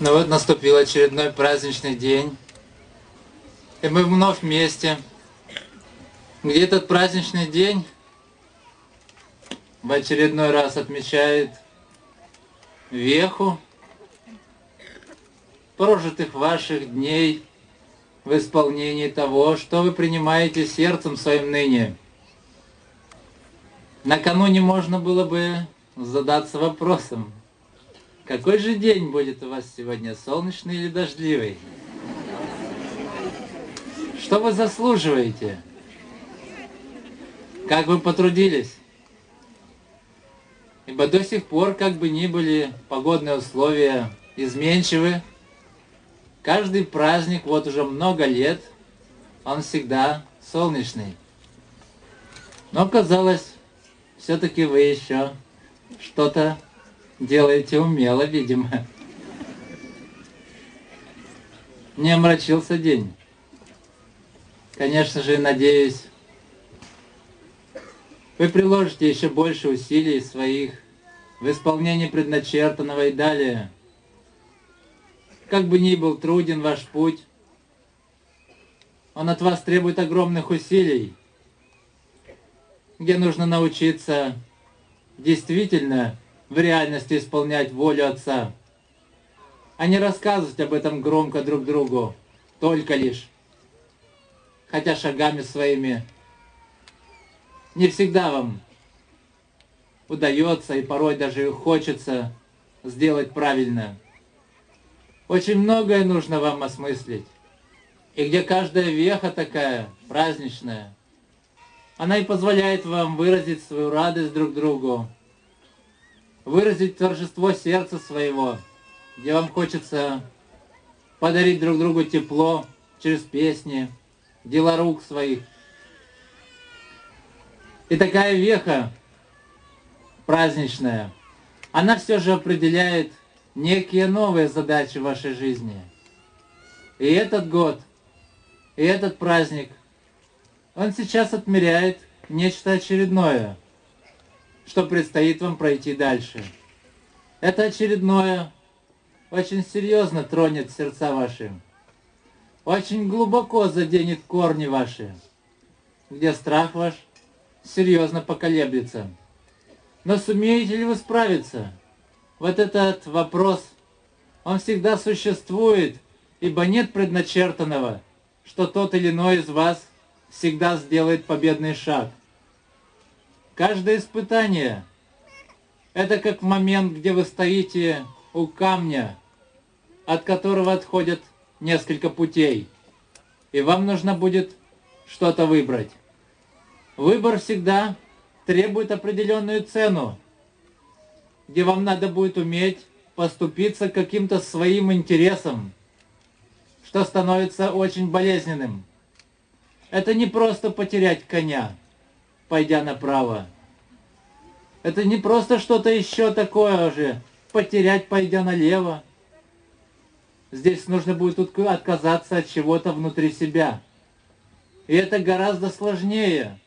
Ну вот наступил очередной праздничный день. И мы вновь вместе. Где этот праздничный день в очередной раз отмечает веху прожитых ваших дней в исполнении того, что вы принимаете сердцем своим ныне. Накануне можно было бы задаться вопросом, какой же день будет у вас сегодня, солнечный или дождливый? Что вы заслуживаете? Как вы потрудились? Ибо до сих пор, как бы ни были погодные условия изменчивы, каждый праздник, вот уже много лет, он всегда солнечный. Но казалось, все-таки вы еще что-то делаете умело, видимо. Не омрачился день. Конечно же, надеюсь, вы приложите еще больше усилий своих в исполнении предначертанного и далее. Как бы ни был труден ваш путь, он от вас требует огромных усилий, где нужно научиться действительно в реальности исполнять волю Отца, а не рассказывать об этом громко друг другу, только лишь, хотя шагами своими не всегда вам удается и порой даже хочется сделать правильно. Очень многое нужно вам осмыслить. И где каждая веха такая, праздничная, она и позволяет вам выразить свою радость друг другу, выразить торжество сердца своего, где вам хочется подарить друг другу тепло через песни, дела рук своих. И такая веха праздничная, она все же определяет некие новые задачи вашей жизни. И этот год, и этот праздник, он сейчас отмеряет нечто очередное – что предстоит вам пройти дальше. Это очередное очень серьезно тронет сердца ваши, очень глубоко заденет корни ваши, где страх ваш серьезно поколеблется. Но сумеете ли вы справиться? Вот этот вопрос, он всегда существует, ибо нет предначертанного, что тот или иной из вас всегда сделает победный шаг – Каждое испытание – это как момент, где вы стоите у камня, от которого отходят несколько путей, и вам нужно будет что-то выбрать. Выбор всегда требует определенную цену, где вам надо будет уметь поступиться каким-то своим интересом, что становится очень болезненным. Это не просто потерять коня – пойдя направо. Это не просто что-то еще такое же, потерять, пойдя налево. Здесь нужно будет отказаться от чего-то внутри себя. И это гораздо сложнее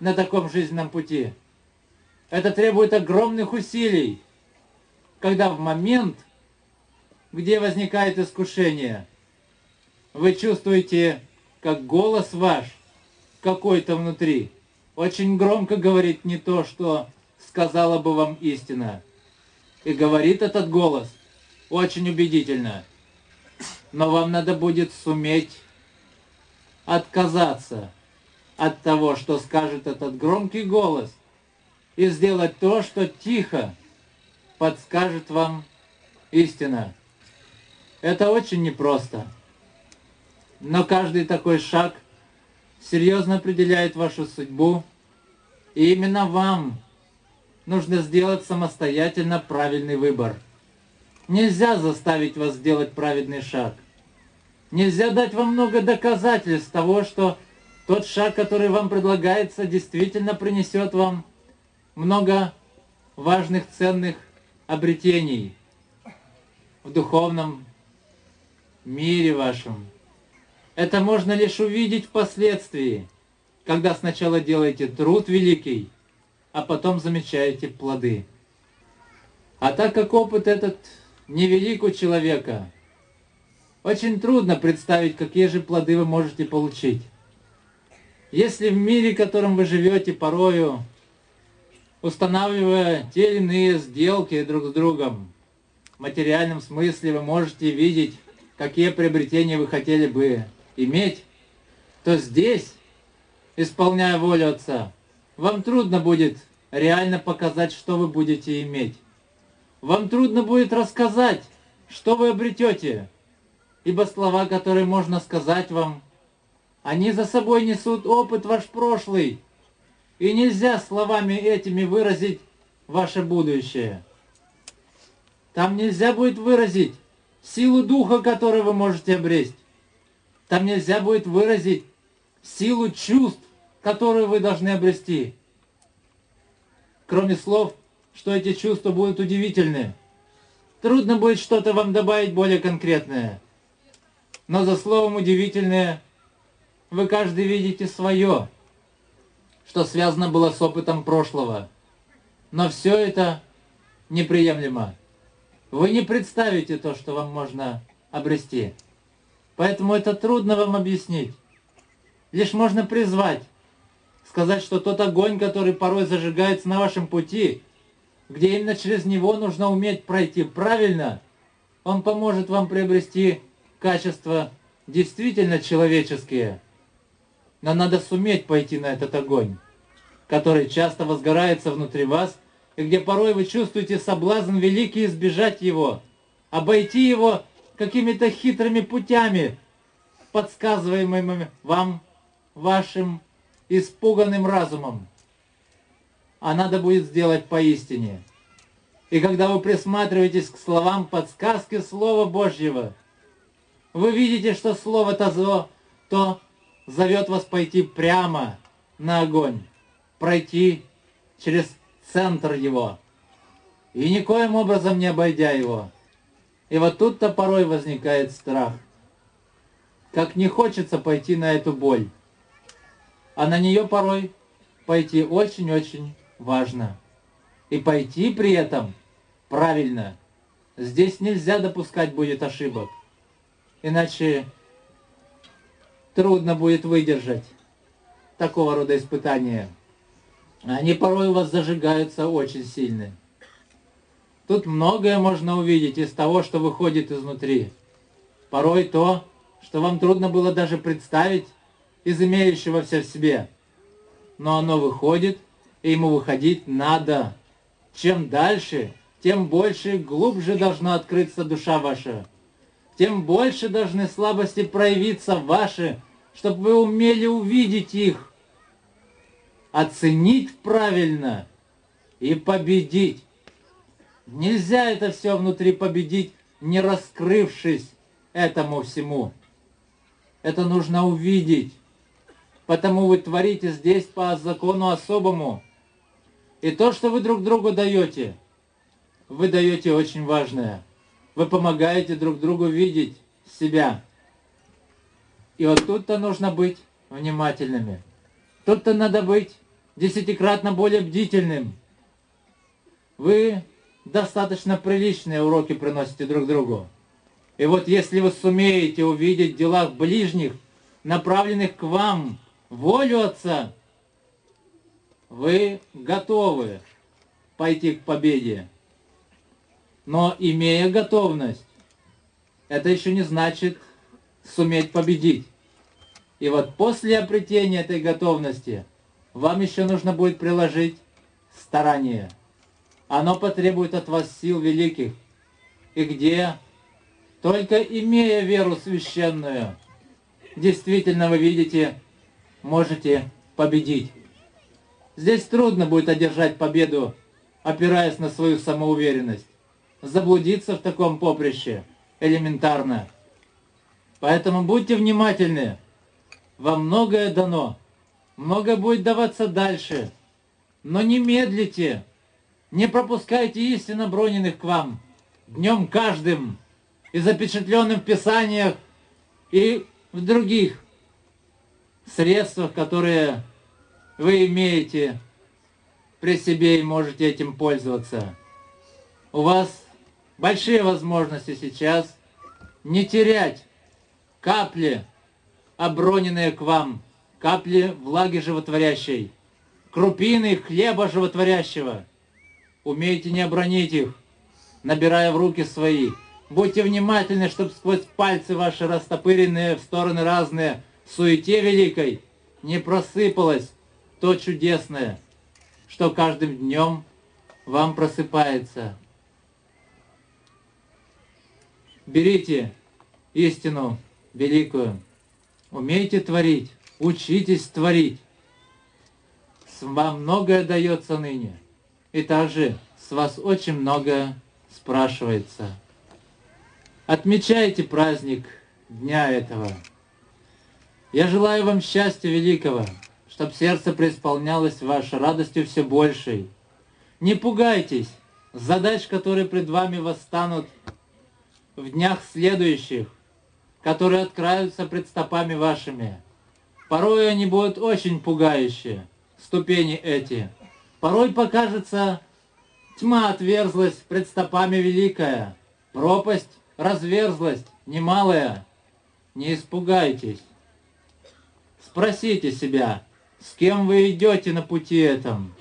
на таком жизненном пути. Это требует огромных усилий, когда в момент, где возникает искушение, вы чувствуете, как голос ваш какой-то внутри – очень громко говорит не то, что сказала бы вам истина. И говорит этот голос очень убедительно. Но вам надо будет суметь отказаться от того, что скажет этот громкий голос, и сделать то, что тихо подскажет вам истина. Это очень непросто. Но каждый такой шаг – серьезно определяет вашу судьбу, и именно вам нужно сделать самостоятельно правильный выбор. Нельзя заставить вас сделать праведный шаг. Нельзя дать вам много доказательств того, что тот шаг, который вам предлагается, действительно принесет вам много важных, ценных обретений в духовном мире вашем. Это можно лишь увидеть впоследствии, когда сначала делаете труд великий, а потом замечаете плоды. А так как опыт этот невелик у человека. Очень трудно представить, какие же плоды вы можете получить. Если в мире, в котором вы живете, порою, устанавливая те или иные сделки друг с другом, в материальном смысле вы можете видеть, какие приобретения вы хотели бы иметь, то здесь, исполняя волю Отца, вам трудно будет реально показать, что вы будете иметь. Вам трудно будет рассказать, что вы обретете, ибо слова, которые можно сказать вам, они за собой несут опыт ваш прошлый, и нельзя словами этими выразить ваше будущее. Там нельзя будет выразить силу духа, которую вы можете обрести. Там нельзя будет выразить силу чувств, которую вы должны обрести. Кроме слов, что эти чувства будут удивительны. Трудно будет что-то вам добавить более конкретное. Но за словом «удивительное» вы каждый видите свое, что связано было с опытом прошлого. Но все это неприемлемо. Вы не представите то, что вам можно обрести. Поэтому это трудно вам объяснить. Лишь можно призвать, сказать, что тот огонь, который порой зажигается на вашем пути, где именно через него нужно уметь пройти правильно, он поможет вам приобрести качества действительно человеческие. Но надо суметь пойти на этот огонь, который часто возгорается внутри вас, и где порой вы чувствуете соблазн великий избежать его, обойти его какими-то хитрыми путями, подсказываемыми вам вашим испуганным разумом. А надо будет сделать поистине. И когда вы присматриваетесь к словам подсказки Слова Божьего, вы видите, что Слово-то зло, то зовет вас пойти прямо на огонь, пройти через центр его, и никоим образом не обойдя его. И вот тут-то порой возникает страх. Как не хочется пойти на эту боль, а на нее порой пойти очень-очень важно. И пойти при этом правильно. Здесь нельзя допускать будет ошибок. Иначе трудно будет выдержать такого рода испытания. Они порой у вас зажигаются очень сильно. Тут многое можно увидеть из того, что выходит изнутри. Порой то, что вам трудно было даже представить, из имеющегося в себе. Но оно выходит, и ему выходить надо. Чем дальше, тем больше и глубже должна открыться душа ваша. Тем больше должны слабости проявиться ваши, чтобы вы умели увидеть их, оценить правильно и победить. Нельзя это все внутри победить, не раскрывшись этому всему. Это нужно увидеть. Потому вы творите здесь по закону особому. И то, что вы друг другу даете, вы даете очень важное. Вы помогаете друг другу видеть себя. И вот тут-то нужно быть внимательными. Тут-то надо быть десятикратно более бдительным. Вы достаточно приличные уроки приносите друг другу. И вот если вы сумеете увидеть в делах ближних, направленных к вам, волю Отца, вы готовы пойти к победе. Но имея готовность, это еще не значит суметь победить. И вот после обретения этой готовности вам еще нужно будет приложить старание. Оно потребует от вас сил великих. И где, только имея веру священную, действительно вы видите, можете победить. Здесь трудно будет одержать победу, опираясь на свою самоуверенность. Заблудиться в таком поприще элементарно. Поэтому будьте внимательны. Вам многое дано. Многое будет даваться дальше. Но не медлите. Не пропускайте истинно броненных к вам. Днем каждым. И запечатленным в Писаниях, и в других средствах, которые вы имеете при себе и можете этим пользоваться. У вас большие возможности сейчас не терять капли, оброненные к вам, капли влаги животворящей, крупины хлеба животворящего. Умейте не обронить их, набирая в руки свои. Будьте внимательны, чтобы сквозь пальцы ваши растопыренные в стороны разные, в суете великой, не просыпалось то чудесное, что каждым днем вам просыпается. Берите истину великую, умейте творить, учитесь творить. Вам многое дается ныне, и также с вас очень многое спрашивается. Отмечайте праздник дня этого. Я желаю вам счастья великого, чтоб сердце преисполнялось вашей радостью все большей. Не пугайтесь задач, которые пред вами восстанут в днях следующих, которые откроются пред стопами вашими. Порой они будут очень пугающие, ступени эти. Порой покажется, тьма отверзлась пред стопами великая, пропасть разверзлась немалая. Не испугайтесь. Спросите себя, с кем вы идете на пути этом?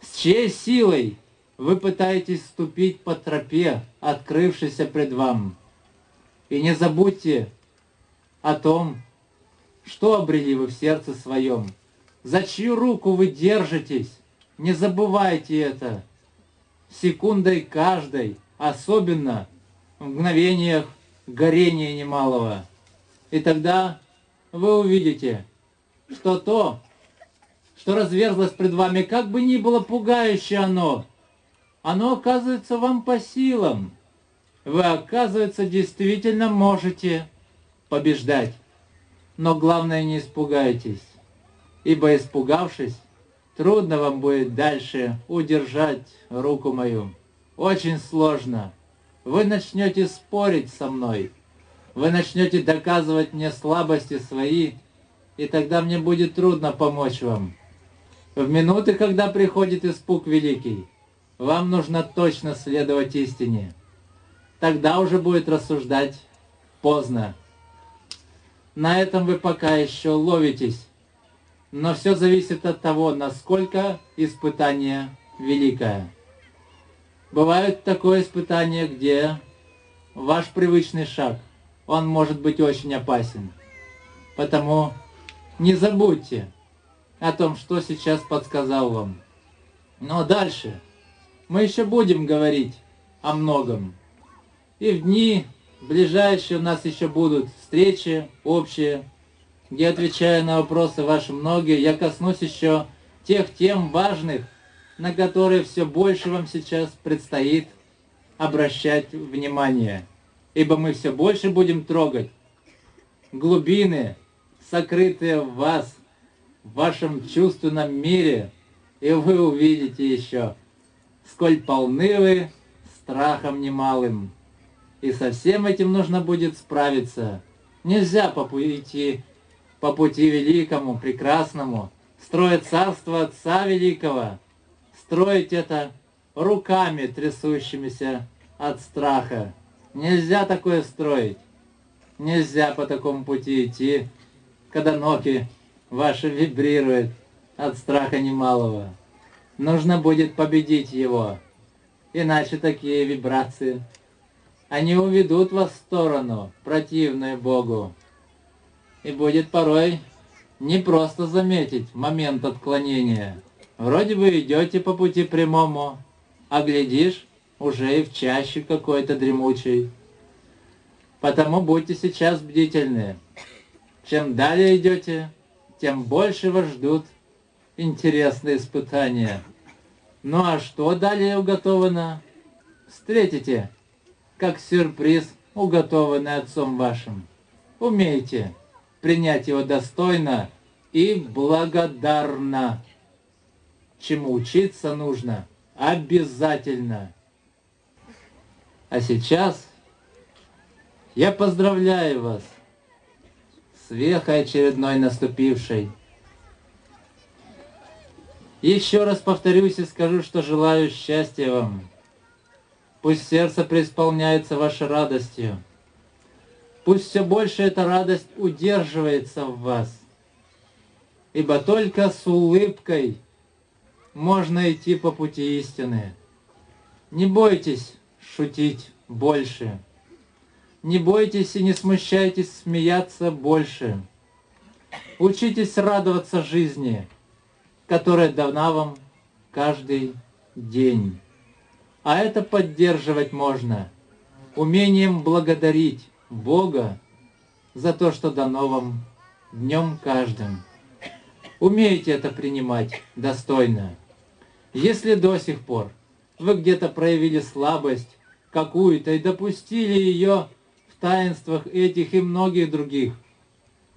С чьей силой вы пытаетесь ступить по тропе, открывшейся пред вам? И не забудьте о том, что обрели вы в сердце своем, за чью руку вы держитесь. Не забывайте это. Секундой каждой, особенно в мгновениях горения немалого. И тогда вы увидите, что то, что разверзлось пред вами, как бы ни было пугающе оно, оно оказывается вам по силам. Вы, оказывается, действительно можете побеждать. Но главное, не испугайтесь, ибо испугавшись, трудно вам будет дальше удержать руку мою. Очень сложно. Вы начнете спорить со мной, вы начнете доказывать мне слабости свои, и тогда мне будет трудно помочь вам. В минуты, когда приходит испуг великий, вам нужно точно следовать истине. Тогда уже будет рассуждать поздно. На этом вы пока еще ловитесь, но все зависит от того, насколько испытание великое. Бывает такое испытание, где ваш привычный шаг он может быть очень опасен. Потому не забудьте о том, что сейчас подсказал вам. Но дальше мы еще будем говорить о многом. И в дни ближайшие у нас еще будут встречи общие, где, отвечая на вопросы ваши многие, я коснусь еще тех тем важных, на которые все больше вам сейчас предстоит обращать внимание ибо мы все больше будем трогать глубины, сокрытые в вас, в вашем чувственном мире, и вы увидите еще, сколь полны вы страхом немалым. И со всем этим нужно будет справиться. Нельзя по пути, по пути великому, прекрасному, строить царство Отца Великого, строить это руками трясущимися от страха. Нельзя такое строить. Нельзя по такому пути идти, когда ноги ваши вибрируют от страха немалого. Нужно будет победить его, иначе такие вибрации, они уведут вас в сторону, противную Богу. И будет порой не просто заметить момент отклонения. Вроде бы идете по пути прямому, а глядишь, уже и в чаще какой-то дремучей. Потому будьте сейчас бдительны. Чем далее идете, тем больше вас ждут интересные испытания. Ну а что далее уготовано? Встретите, как сюрприз, уготованный отцом вашим. Умейте принять его достойно и благодарно. Чему учиться нужно обязательно. А сейчас я поздравляю вас с вехой очередной наступившей. Еще раз повторюсь и скажу, что желаю счастья вам. Пусть сердце преисполняется вашей радостью. Пусть все больше эта радость удерживается в вас. Ибо только с улыбкой можно идти по пути истины. Не бойтесь шутить больше. Не бойтесь и не смущайтесь смеяться больше. Учитесь радоваться жизни, которая дана вам каждый день. А это поддерживать можно умением благодарить Бога за то, что дано вам днем каждым. Умеете это принимать достойно. Если до сих пор вы где-то проявили слабость какую-то и допустили ее в таинствах этих и многих других,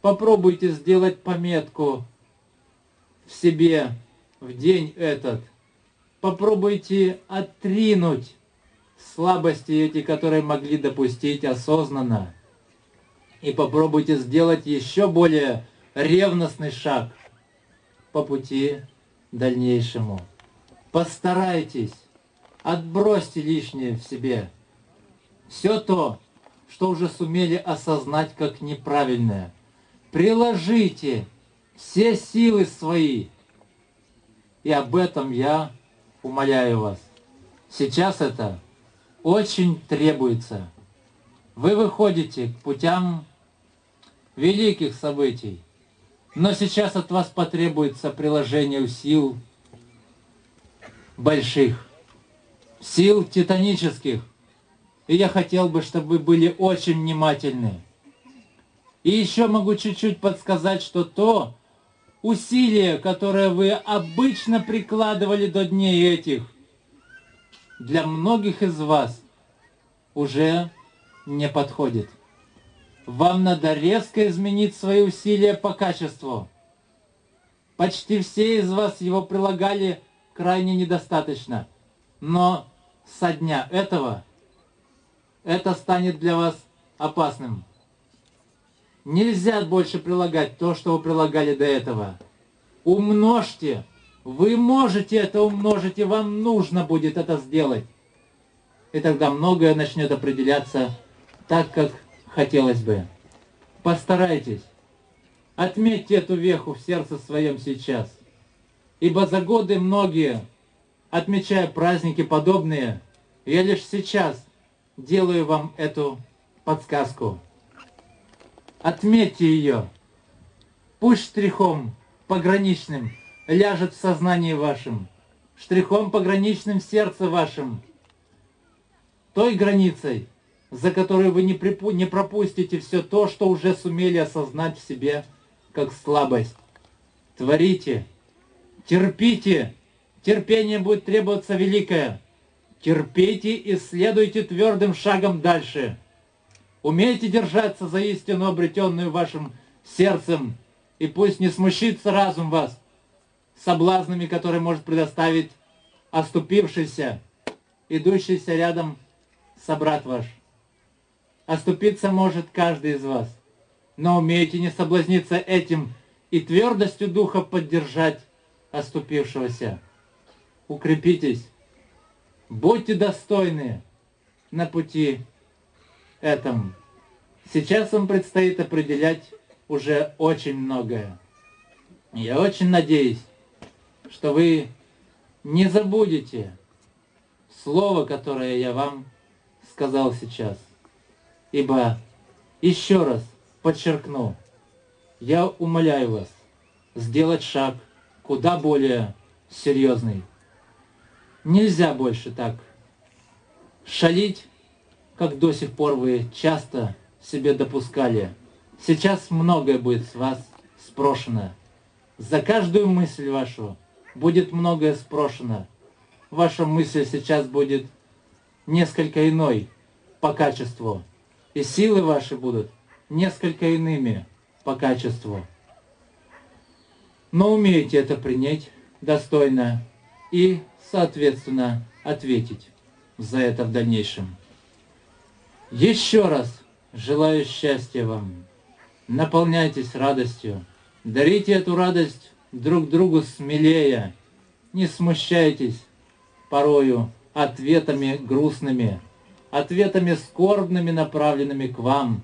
попробуйте сделать пометку в себе в день этот. Попробуйте отринуть слабости эти, которые могли допустить осознанно. И попробуйте сделать еще более ревностный шаг по пути дальнейшему. Постарайтесь, отбросьте лишнее в себе. Все то, что уже сумели осознать как неправильное. Приложите все силы свои. И об этом я умоляю вас. Сейчас это очень требуется. Вы выходите к путям великих событий, но сейчас от вас потребуется приложение сил больших, сил титанических. И я хотел бы, чтобы вы были очень внимательны. И еще могу чуть-чуть подсказать, что то усилие, которое вы обычно прикладывали до дней этих – для многих из вас уже не подходит. Вам надо резко изменить свои усилия по качеству. Почти все из вас его прилагали крайне недостаточно. Но со дня этого это станет для вас опасным. Нельзя больше прилагать то, что вы прилагали до этого. Умножьте вы можете это умножить, и вам нужно будет это сделать. И тогда многое начнет определяться так, как хотелось бы. Постарайтесь. Отметьте эту веху в сердце своем сейчас. Ибо за годы многие, отмечая праздники подобные, я лишь сейчас делаю вам эту подсказку. Отметьте ее. Пусть штрихом пограничным ляжет в сознании вашем, штрихом пограничным в сердце вашем, той границей, за которой вы не, припу не пропустите все то, что уже сумели осознать в себе как слабость. Творите, терпите, терпение будет требоваться великое. Терпите и следуйте твердым шагом дальше. Умейте держаться за истину, обретенную вашим сердцем, и пусть не смущится разум вас, соблазнами, которые может предоставить оступившийся, идущийся рядом собрат ваш. Оступиться может каждый из вас, но умейте не соблазниться этим и твердостью духа поддержать оступившегося. Укрепитесь, будьте достойны на пути этом. Сейчас вам предстоит определять уже очень многое. Я очень надеюсь, что вы не забудете слово, которое я вам сказал сейчас. Ибо, еще раз подчеркну, я умоляю вас сделать шаг куда более серьезный. Нельзя больше так шалить, как до сих пор вы часто себе допускали. Сейчас многое будет с вас спрошено. За каждую мысль вашу будет многое спрошено. Ваша мысль сейчас будет несколько иной по качеству. И силы ваши будут несколько иными по качеству. Но умеете это принять достойно и, соответственно, ответить за это в дальнейшем. Еще раз желаю счастья вам. Наполняйтесь радостью. Дарите эту радость друг другу смелее, не смущайтесь порою ответами грустными, ответами скорбными, направленными к вам,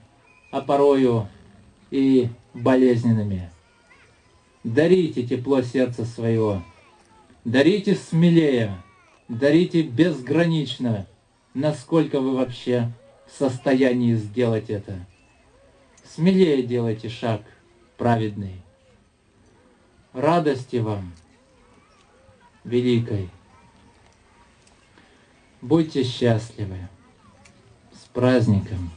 а порою и болезненными. Дарите тепло сердца своего, дарите смелее, дарите безгранично, насколько вы вообще в состоянии сделать это. Смелее делайте шаг праведный. Радости вам великой. Будьте счастливы. С праздником!